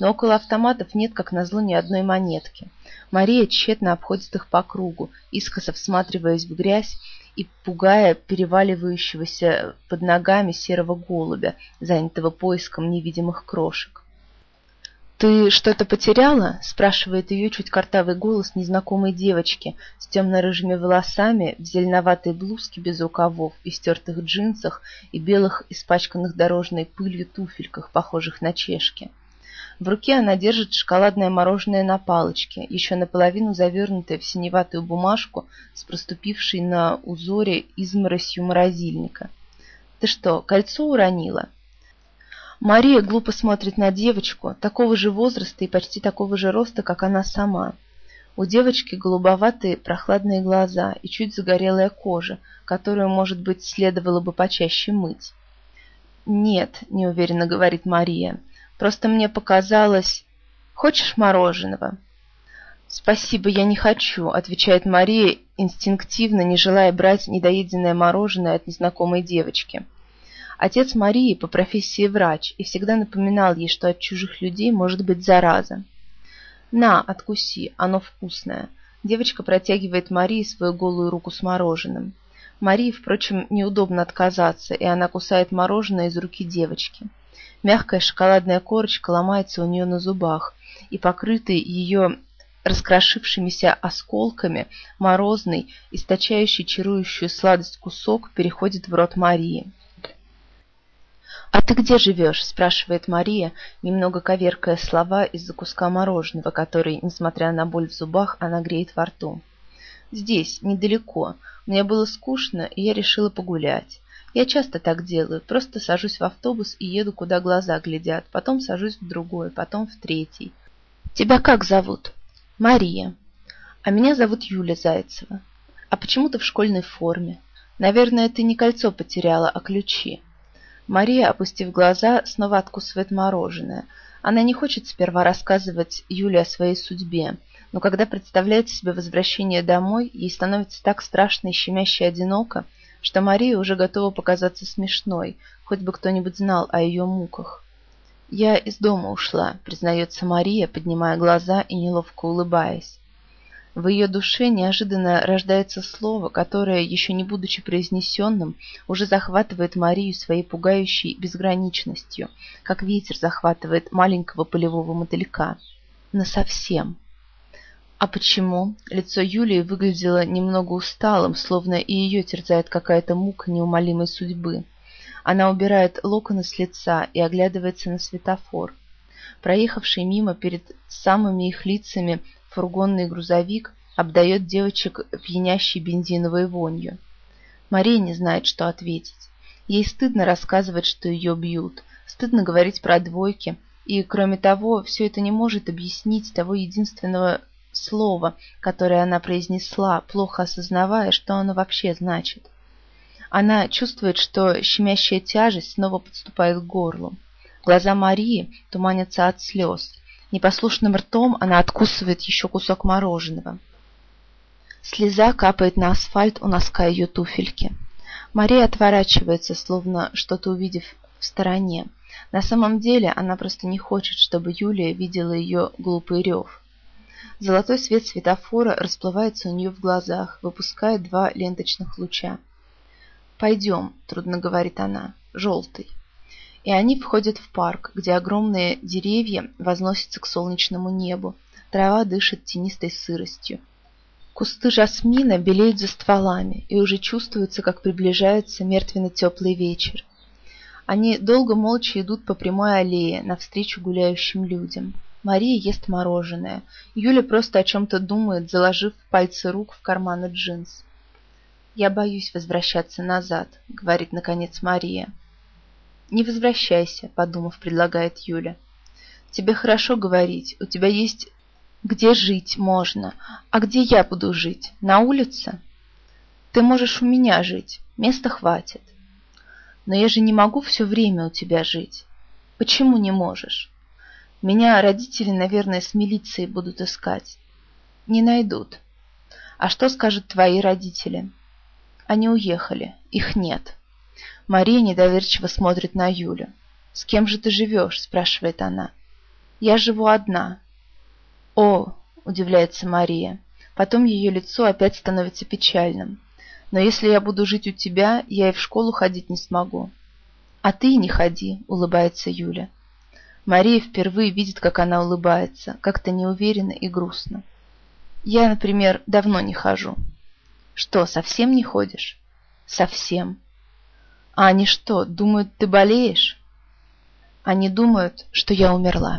но около автоматов нет, как назло, ни одной монетки. Мария тщетно обходит их по кругу, искоса всматриваясь в грязь и пугая переваливающегося под ногами серого голубя, занятого поиском невидимых крошек. «Ты что-то потеряла?» – спрашивает ее чуть картавый голос незнакомой девочки с темно-рыжими волосами, в зеленоватой блузке без рукавов, и стертых джинсах и белых, испачканных дорожной пылью туфельках, похожих на чешки. В руке она держит шоколадное мороженое на палочке, еще наполовину завернутое в синеватую бумажку с проступившей на узоре изморосью морозильника. «Ты что, кольцо уронила?» Мария глупо смотрит на девочку, такого же возраста и почти такого же роста, как она сама. У девочки голубоватые прохладные глаза и чуть загорелая кожа, которую, может быть, следовало бы почаще мыть. «Нет», — неуверенно говорит Мария, — «просто мне показалось...» «Хочешь мороженого?» «Спасибо, я не хочу», — отвечает Мария, инстинктивно не желая брать недоеденное мороженое от незнакомой девочки. Отец Марии по профессии врач и всегда напоминал ей, что от чужих людей может быть зараза. «На, откуси, оно вкусное». Девочка протягивает Марии свою голую руку с мороженым. Марии, впрочем, неудобно отказаться, и она кусает мороженое из руки девочки. Мягкая шоколадная корочка ломается у нее на зубах, и покрытый ее раскрошившимися осколками, морозный, источающий чарующую сладость кусок переходит в рот Марии. «А ты где живешь?» – спрашивает Мария, немного коверкая слова из-за куска мороженого, который, несмотря на боль в зубах, она греет во рту. «Здесь, недалеко. Мне было скучно, и я решила погулять. Я часто так делаю, просто сажусь в автобус и еду, куда глаза глядят, потом сажусь в другой, потом в третий. Тебя как зовут?» «Мария. А меня зовут Юля Зайцева. А почему ты в школьной форме? Наверное, ты не кольцо потеряла, а ключи». Мария, опустив глаза, снова откусывает мороженое. Она не хочет сперва рассказывать Юле о своей судьбе, но когда представляет себе возвращение домой, ей становится так страшно и щемяще одиноко, что Мария уже готова показаться смешной, хоть бы кто-нибудь знал о ее муках. «Я из дома ушла», — признается Мария, поднимая глаза и неловко улыбаясь. В ее душе неожиданно рождается слово, которое, еще не будучи произнесенным, уже захватывает Марию своей пугающей безграничностью, как ветер захватывает маленького полевого мотылька. Насовсем. А почему? Лицо Юлии выглядело немного усталым, словно и ее терзает какая-то мука неумолимой судьбы. Она убирает локоны с лица и оглядывается на светофор. Проехавший мимо перед самыми их лицами Фургонный грузовик обдает девочек пьянящей бензиновой вонью. Мария не знает, что ответить. Ей стыдно рассказывать, что ее бьют, стыдно говорить про двойки, и, кроме того, все это не может объяснить того единственного слова, которое она произнесла, плохо осознавая, что оно вообще значит. Она чувствует, что щемящая тяжесть снова подступает к горлу. Глаза Марии туманятся от слез. Непослушным ртом она откусывает еще кусок мороженого. Слеза капает на асфальт у носка ее туфельки. Мария отворачивается, словно что-то увидев в стороне. На самом деле она просто не хочет, чтобы Юлия видела ее глупый рев. Золотой свет светофора расплывается у нее в глазах, выпуская два ленточных луча. «Пойдем», — трудно говорит она, — «желтый» и они входят в парк, где огромные деревья возносятся к солнечному небу, трава дышит тенистой сыростью. Кусты жасмина белеют за стволами, и уже чувствуется, как приближается мертвенно-теплый вечер. Они долго молча идут по прямой аллее, навстречу гуляющим людям. Мария ест мороженое. Юля просто о чем-то думает, заложив пальцы рук в карманы джинс. «Я боюсь возвращаться назад», — говорит наконец Мария. «Не возвращайся», — подумав, предлагает Юля. «Тебе хорошо говорить, у тебя есть где жить можно. А где я буду жить? На улице? Ты можешь у меня жить, места хватит. Но я же не могу все время у тебя жить. Почему не можешь? Меня родители, наверное, с милицией будут искать. Не найдут. А что скажут твои родители? Они уехали, их нет. Мария недоверчиво смотрит на Юлю. «С кем же ты живешь?» – спрашивает она. Я живу одна». «О!» – удивляется Мария. Потом ее лицо опять становится печальным. «Но если я буду жить у тебя, я и в школу ходить не смогу». «А ты не ходи», – улыбается Юля. Мария впервые видит, как она улыбается, как-то неуверенно и грустно. «Я, например, давно не хожу». «Что, совсем не ходишь?» «Совсем». «А они что, думают, ты болеешь?» «Они думают, что я умерла».